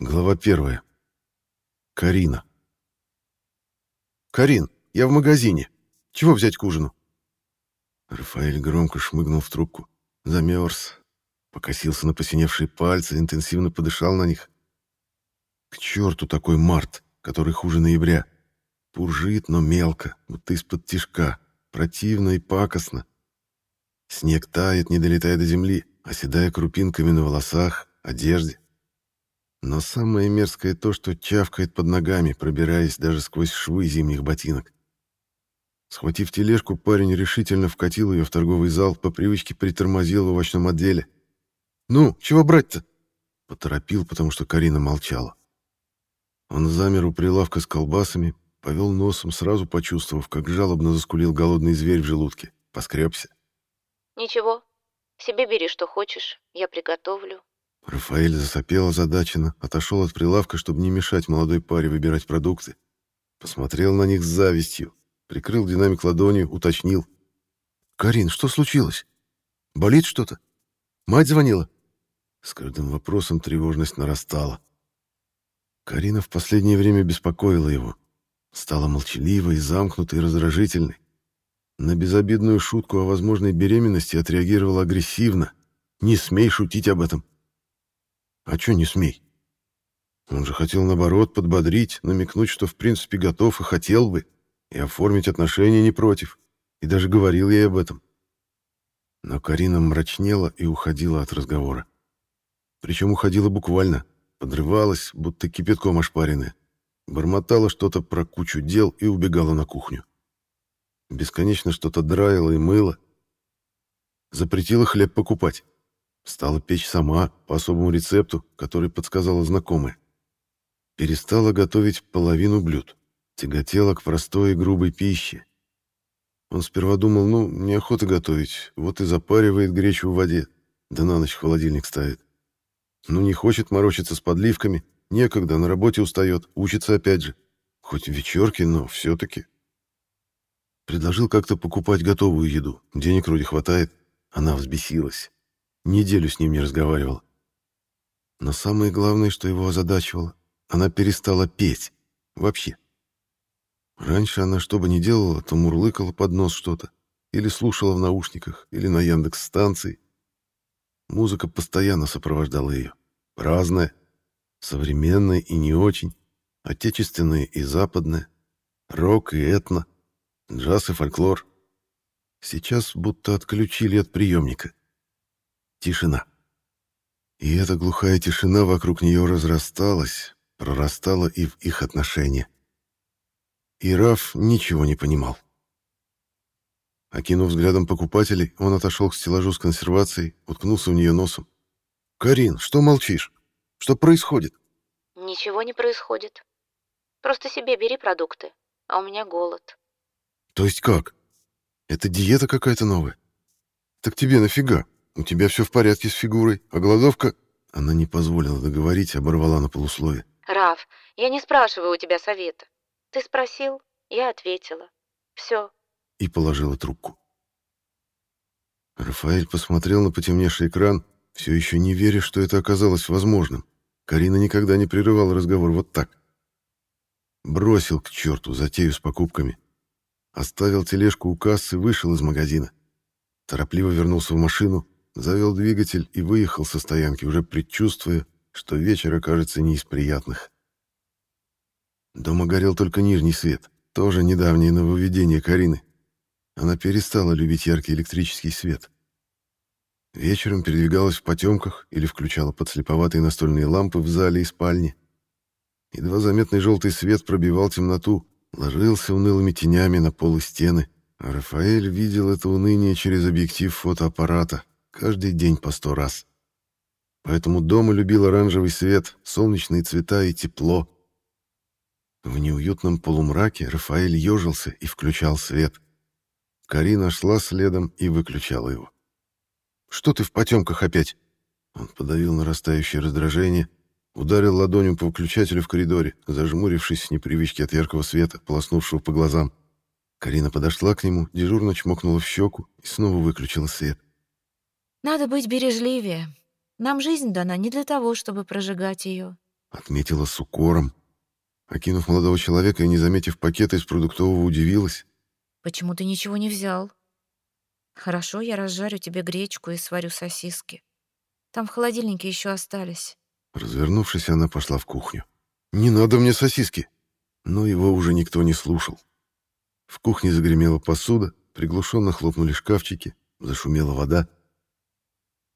Глава первая. Карина. «Карин, я в магазине. Чего взять к ужину?» Рафаэль громко шмыгнул в трубку. Замерз. Покосился на посиневшие пальцы, интенсивно подышал на них. К черту такой март, который хуже ноября. Пуржит, но мелко, будто из-под тишка. Противно и пакостно. Снег тает, не долетая до земли, оседая крупинками на волосах, одежде. Но самое мерзкое то, что чавкает под ногами, пробираясь даже сквозь швы зимних ботинок. Схватив тележку, парень решительно вкатил ее в торговый зал, по привычке притормозил в овощном отделе. «Ну, чего брать-то?» Поторопил, потому что Карина молчала. Он замер у прилавка с колбасами, повел носом, сразу почувствовав, как жалобно заскулил голодный зверь в желудке. Поскребся. «Ничего, себе бери, что хочешь, я приготовлю». Рафаэль засопел озадаченно, отошел от прилавка, чтобы не мешать молодой паре выбирать продукты. Посмотрел на них с завистью, прикрыл динамик ладонью, уточнил. «Карин, что случилось? Болит что-то? Мать звонила?» С каждым вопросом тревожность нарастала. Карина в последнее время беспокоила его. Стала молчаливой, замкнутой раздражительной. На безобидную шутку о возможной беременности отреагировала агрессивно. «Не смей шутить об этом!» А чё не смей? Он же хотел, наоборот, подбодрить, намекнуть, что в принципе готов и хотел бы, и оформить отношения не против, и даже говорил ей об этом. Но Карина мрачнела и уходила от разговора. Причем уходила буквально, подрывалась, будто кипятком ошпаренная, бормотала что-то про кучу дел и убегала на кухню. Бесконечно что-то драила и мыла. Запретила хлеб покупать. Стала печь сама, по особому рецепту, который подсказала знакомая. Перестала готовить половину блюд. Тяготела к простой и грубой пище. Он сперва думал, ну, неохота готовить, вот и запаривает гречу в воде, да на ночь в холодильник ставит. Ну, не хочет морочиться с подливками, некогда, на работе устает, учится опять же. Хоть в вечерке, но все-таки. Предложил как-то покупать готовую еду, денег вроде хватает. Она взбесилась. Неделю с ним не разговаривал. Но самое главное, что его озадачивало, она перестала петь. Вообще. Раньше она что бы ни делала, то мурлыкала под нос что-то. Или слушала в наушниках, или на Яндекс-станции. Музыка постоянно сопровождала ее. Разная, современная и не очень, отечественная и западная, рок и этно, джаз и фольклор. Сейчас будто отключили от приемника. Тишина. И эта глухая тишина вокруг нее разрасталась, прорастала и в их отношения. И Раф ничего не понимал. Окинув взглядом покупателей, он отошел к стеллажу с консервацией, уткнулся в нее носом. «Карин, что молчишь? Что происходит?» «Ничего не происходит. Просто себе бери продукты, а у меня голод». «То есть как? Это диета какая-то новая? Так тебе нафига?» У тебя все в порядке с фигурой, а голодовка...» Она не позволила договорить, оборвала на полуслове. «Раф, я не спрашиваю у тебя совета. Ты спросил, я ответила. Все». И положила трубку. Рафаэль посмотрел на потемневший экран, все еще не веря, что это оказалось возможным. Карина никогда не прерывала разговор вот так. Бросил к черту затею с покупками. Оставил тележку у кассы, вышел из магазина. Торопливо вернулся в машину, завел двигатель и выехал со стоянки, уже предчувствуя, что вечер окажется не из приятных. Дома горел только нижний свет, тоже недавнее нововведение Карины. Она перестала любить яркий электрический свет. Вечером передвигалась в потемках или включала подслеповатые настольные лампы в зале и спальне. Едва заметный желтый свет пробивал темноту, ложился унылыми тенями на пол и стены, а Рафаэль видел это уныние через объектив фотоаппарата каждый день по сто раз. Поэтому дома любил оранжевый свет, солнечные цвета и тепло. В неуютном полумраке Рафаэль ежился и включал свет. Карина шла следом и выключала его. «Что ты в потемках опять?» Он подавил нарастающее раздражение, ударил ладонью по выключателю в коридоре, зажмурившись с непривычки от яркого света, полоснувшего по глазам. Карина подошла к нему, дежурно чмокнула в щеку и снова выключила свет. Надо быть бережливее. Нам жизнь дана не для того, чтобы прожигать ее. Отметила с укором. Окинув молодого человека и не заметив пакета из продуктового, удивилась. «Почему ты ничего не взял? Хорошо, я разжарю тебе гречку и сварю сосиски. Там в холодильнике еще остались». Развернувшись, она пошла в кухню. «Не надо мне сосиски!» Но его уже никто не слушал. В кухне загремела посуда, приглушенно хлопнули шкафчики, зашумела вода.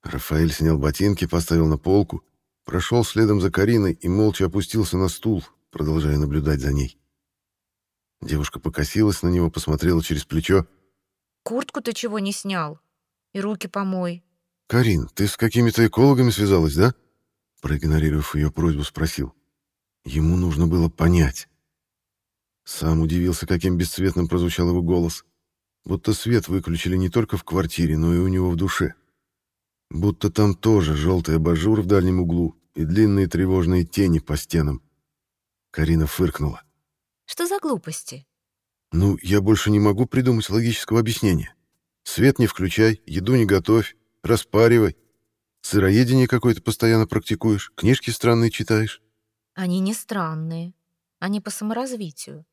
Рафаэль снял ботинки, поставил на полку, прошел следом за Кариной и молча опустился на стул, продолжая наблюдать за ней. Девушка покосилась на него, посмотрела через плечо. «Куртку ты чего не снял? И руки помой». «Карин, ты с какими-то экологами связалась, да?» Проигнорировав ее просьбу, спросил. Ему нужно было понять. Сам удивился, каким бесцветным прозвучал его голос. Будто свет выключили не только в квартире, но и у него в душе. Будто там тоже желтый абажур в дальнем углу и длинные тревожные тени по стенам. Карина фыркнула. «Что за глупости?» «Ну, я больше не могу придумать логического объяснения. Свет не включай, еду не готовь, распаривай. Сыроедение какое-то постоянно практикуешь, книжки странные читаешь». «Они не странные. Они по саморазвитию».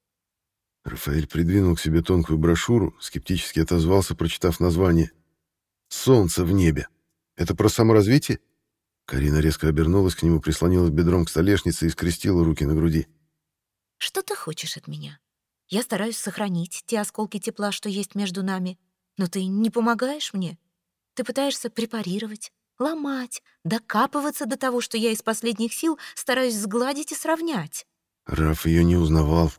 Рафаэль придвинул к себе тонкую брошюру, скептически отозвался, прочитав название. «Солнце в небе. Это про саморазвитие?» Карина резко обернулась к нему, прислонилась бедром к столешнице и скрестила руки на груди. «Что ты хочешь от меня? Я стараюсь сохранить те осколки тепла, что есть между нами, но ты не помогаешь мне. Ты пытаешься препарировать, ломать, докапываться до того, что я из последних сил стараюсь сгладить и сравнять». Раф ее не узнавал.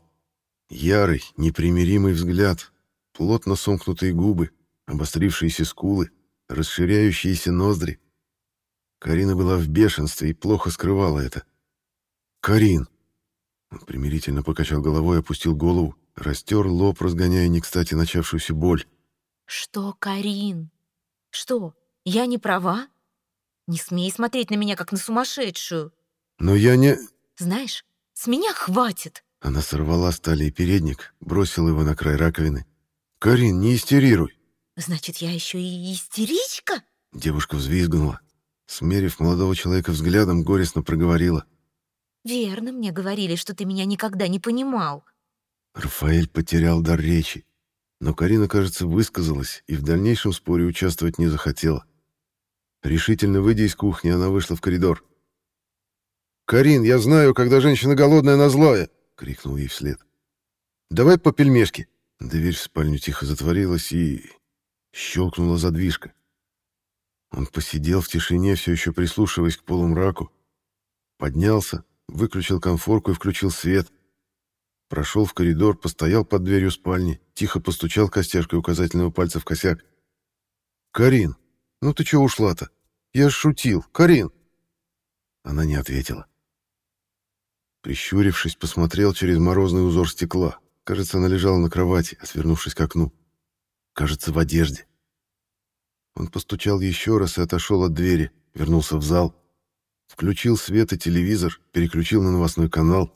Ярый, непримиримый взгляд, плотно сомкнутые губы, обострившиеся скулы, расширяющиеся ноздри — Карина была в бешенстве и плохо скрывала это. «Карин!» Он примирительно покачал головой, опустил голову, растер лоб, разгоняя не кстати начавшуюся боль. «Что, Карин? Что, я не права? Не смей смотреть на меня, как на сумасшедшую!» «Но я не...» «Знаешь, с меня хватит!» Она сорвала с талии передник, бросила его на край раковины. «Карин, не истерируй!» «Значит, я еще и истеричка?» Девушка взвизгнула. Смерив молодого человека взглядом, горестно проговорила. «Верно мне говорили, что ты меня никогда не понимал». Рафаэль потерял дар речи, но Карина, кажется, высказалась и в дальнейшем споре участвовать не захотела. Решительно выйдя из кухни, она вышла в коридор. «Карин, я знаю, когда женщина голодная, она злая!» — крикнул ей вслед. «Давай по пельмешке!» Дверь в спальню тихо затворилась и... щелкнула задвижка. Он посидел в тишине, все еще прислушиваясь к полумраку. Поднялся, выключил конфорку и включил свет. Прошел в коридор, постоял под дверью спальни, тихо постучал костяшкой указательного пальца в косяк. «Карин, ну ты чего ушла-то? Я ж шутил. Карин!» Она не ответила. Прищурившись, посмотрел через морозный узор стекла. Кажется, она лежала на кровати, отвернувшись к окну. Кажется, в одежде. Он постучал еще раз и отошел от двери, вернулся в зал. Включил свет и телевизор, переключил на новостной канал.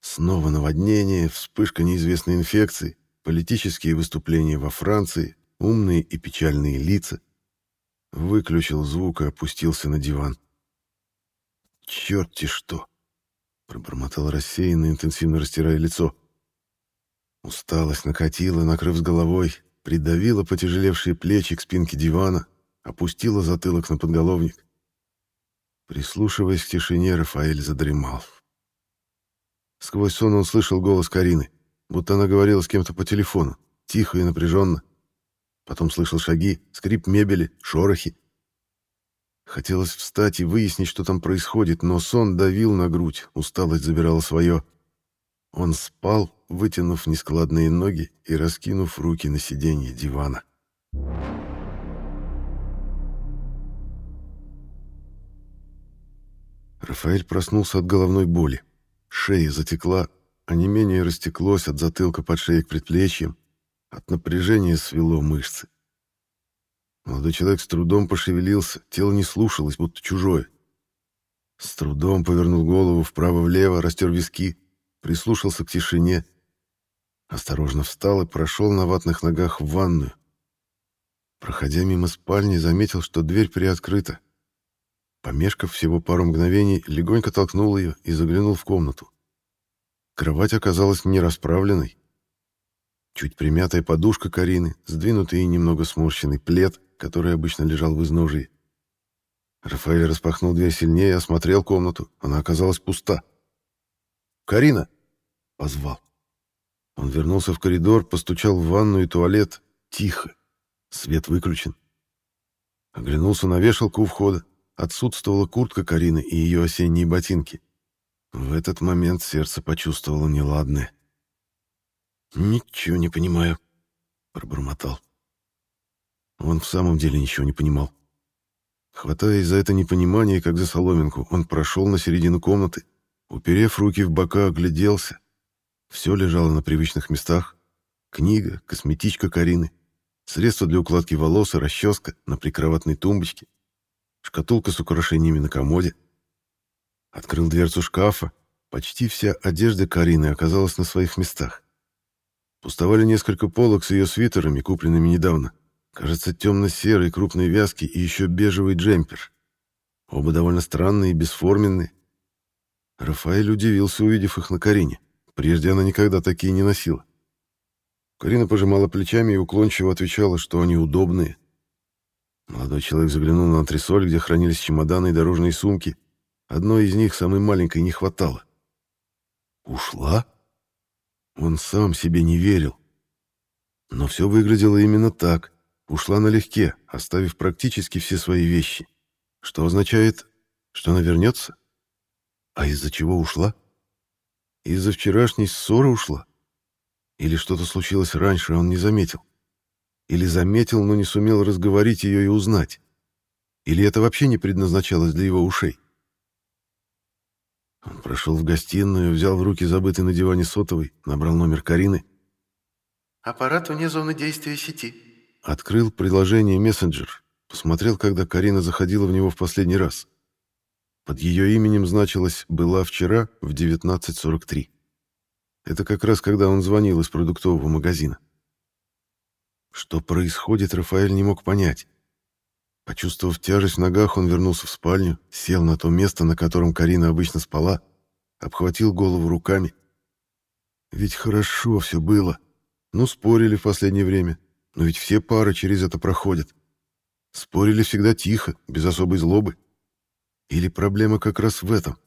Снова наводнение, вспышка неизвестной инфекции, политические выступления во Франции, умные и печальные лица. Выключил звук и опустился на диван. «Черт-те что!» — пробормотал рассеянно, интенсивно растирая лицо. Усталость накатила, накрыв с головой, придавила потяжелевшие плечи к спинке дивана, опустила затылок на подголовник. Прислушиваясь к тишине, Рафаэль задремал. Сквозь сон он слышал голос Карины, будто она говорила с кем-то по телефону, тихо и напряженно. Потом слышал шаги, скрип мебели, шорохи. Хотелось встать и выяснить, что там происходит, но сон давил на грудь, усталость забирала свое. Он спал, вытянув нескладные ноги и раскинув руки на сиденье дивана. Рафаэль проснулся от головной боли. Шея затекла, а не менее растеклось от затылка под шеей к предплечьям. От напряжения свело мышцы. Молодой человек с трудом пошевелился, тело не слушалось, будто чужое. С трудом повернул голову вправо-влево, растер виски, прислушался к тишине Осторожно встал и прошел на ватных ногах в ванную. Проходя мимо спальни, заметил, что дверь приоткрыта. Помешков всего пару мгновений, легонько толкнул ее и заглянул в комнату. Кровать оказалась не расправленной. Чуть примятая подушка Карины, сдвинутый и немного сморщенный плед, который обычно лежал в изножии. Рафаэль распахнул дверь сильнее, и осмотрел комнату. Она оказалась пуста. «Карина!» — позвал. Он вернулся в коридор, постучал в ванну и туалет. Тихо. Свет выключен. Оглянулся на вешалку у входа. Отсутствовала куртка Карины и ее осенние ботинки. В этот момент сердце почувствовало неладное. «Ничего не понимаю», — пробормотал. Он в самом деле ничего не понимал. Хватаясь за это непонимание, как за соломинку, он прошел на середину комнаты, уперев руки в бока, огляделся. Все лежало на привычных местах. Книга, косметичка Карины, средства для укладки волос и расческа на прикроватной тумбочке, шкатулка с украшениями на комоде. Открыл дверцу шкафа. Почти вся одежда Карины оказалась на своих местах. Пустовали несколько полок с ее свитерами, купленными недавно. Кажется, темно-серый, крупной вязки и еще бежевый джемпер. Оба довольно странные и бесформенные. Рафаэль удивился, увидев их на Карине. Прежде она никогда такие не носила. Карина пожимала плечами и уклончиво отвечала, что они удобные. Молодой человек заглянул на антресоль, где хранились чемоданы и дорожные сумки. Одной из них, самой маленькой, не хватало. Ушла? Он сам себе не верил. Но все выглядело именно так. Ушла налегке, оставив практически все свои вещи. Что означает, что она вернется? А из-за чего ушла? Из-за вчерашней ссоры ушла? Или что-то случилось раньше, а он не заметил? Или заметил, но не сумел разговорить ее и узнать? Или это вообще не предназначалось для его ушей? Он прошел в гостиную, взял в руки забытый на диване сотовый, набрал номер Карины. «Аппарат вне зоны действия сети». Открыл приложение «Мессенджер», посмотрел, когда Карина заходила в него в последний раз. Под ее именем значилось «была вчера» в 19.43. Это как раз когда он звонил из продуктового магазина. Что происходит, Рафаэль не мог понять. Почувствовав тяжесть в ногах, он вернулся в спальню, сел на то место, на котором Карина обычно спала, обхватил голову руками. Ведь хорошо все было. Ну, спорили в последнее время, но ведь все пары через это проходят. Спорили всегда тихо, без особой злобы. Или проблема как раз в этом?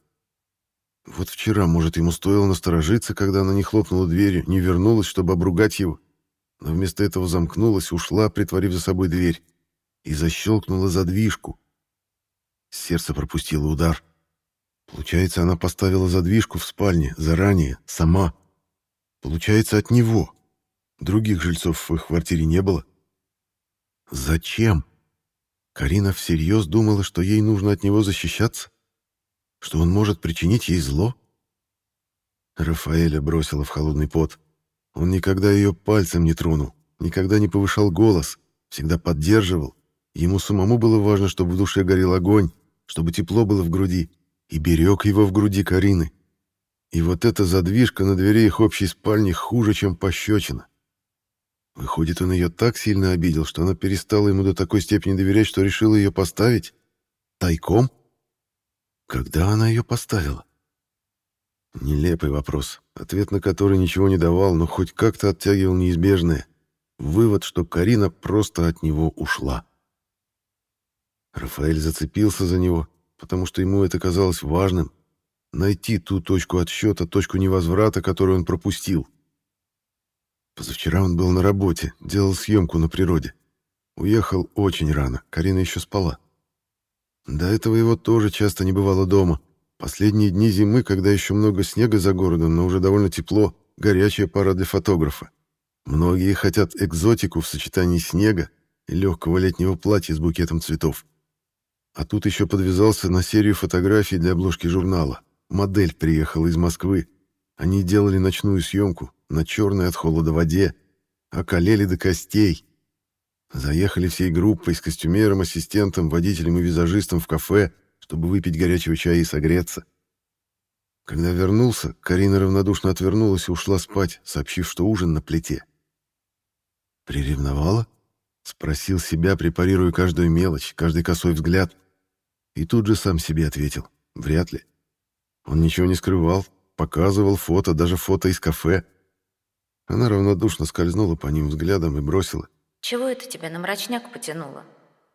Вот вчера, может, ему стоило насторожиться, когда она не хлопнула дверью, не вернулась, чтобы обругать его, но вместо этого замкнулась, ушла, притворив за собой дверь и защелкнула задвижку. Сердце пропустило удар. Получается, она поставила задвижку в спальне заранее, сама. Получается, от него. Других жильцов в их квартире не было. Зачем? Карина всерьез думала, что ей нужно от него защищаться? Что он может причинить ей зло? Рафаэля бросила в холодный пот. Он никогда ее пальцем не тронул, никогда не повышал голос, всегда поддерживал, Ему самому было важно, чтобы в душе горел огонь, чтобы тепло было в груди, и берег его в груди Карины. И вот эта задвижка на двери их общей спальни хуже, чем пощечина. Выходит, он ее так сильно обидел, что она перестала ему до такой степени доверять, что решила ее поставить? Тайком? Когда она ее поставила? Нелепый вопрос, ответ на который ничего не давал, но хоть как-то оттягивал неизбежное. Вывод, что Карина просто от него ушла. Рафаэль зацепился за него, потому что ему это казалось важным — найти ту точку отсчета, точку невозврата, которую он пропустил. Позавчера он был на работе, делал съемку на природе. Уехал очень рано, Карина еще спала. До этого его тоже часто не бывало дома. Последние дни зимы, когда еще много снега за городом, но уже довольно тепло, горячая пора для фотографа. Многие хотят экзотику в сочетании снега и легкого летнего платья с букетом цветов. А тут еще подвязался на серию фотографий для обложки журнала. Модель приехала из Москвы. Они делали ночную съемку на черной от холода воде, околели до костей. Заехали всей группой с костюмером, ассистентом, водителем и визажистом в кафе, чтобы выпить горячего чая и согреться. Когда вернулся, Карина равнодушно отвернулась и ушла спать, сообщив, что ужин на плите. Приревновала? Спросил себя, препарируя каждую мелочь, каждый косой взгляд — И тут же сам себе ответил. Вряд ли. Он ничего не скрывал, показывал фото, даже фото из кафе. Она равнодушно скользнула по ним взглядом и бросила. «Чего это тебя на мрачняк потянуло?»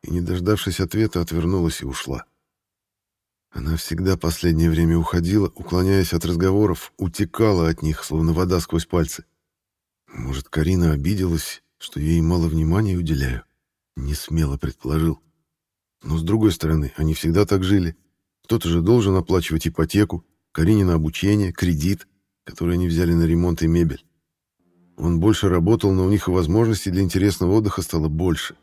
И, не дождавшись ответа, отвернулась и ушла. Она всегда последнее время уходила, уклоняясь от разговоров, утекала от них, словно вода сквозь пальцы. Может, Карина обиделась, что ей мало внимания уделяю? Не смело предположил. Но, с другой стороны, они всегда так жили. Кто-то же должен оплачивать ипотеку, Карине на обучение, кредит, который они взяли на ремонт и мебель. Он больше работал, но у них и возможностей для интересного отдыха стало больше.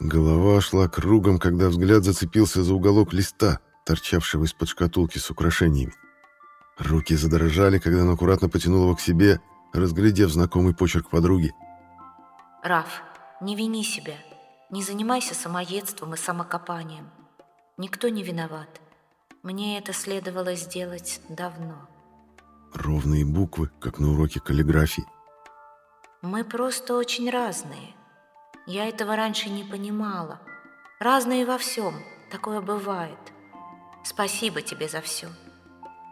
Голова шла кругом, когда взгляд зацепился за уголок листа — торчавшего из-под шкатулки с украшениями. Руки задрожали, когда она аккуратно потянула его к себе, разглядев знакомый почерк подруги. «Раф, не вини себя. Не занимайся самоедством и самокопанием. Никто не виноват. Мне это следовало сделать давно». Ровные буквы, как на уроке каллиграфии. «Мы просто очень разные. Я этого раньше не понимала. Разные во всем. Такое бывает. Спасибо тебе за все.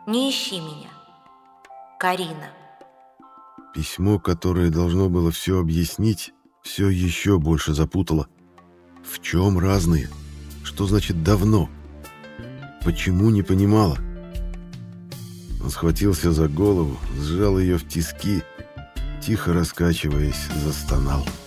Не ищи меня. Карина. Письмо, которое должно было все объяснить, все еще больше запутало. В чем разные? Что значит давно? Почему не понимала? Он схватился за голову, сжал ее в тиски, тихо раскачиваясь, застонал. —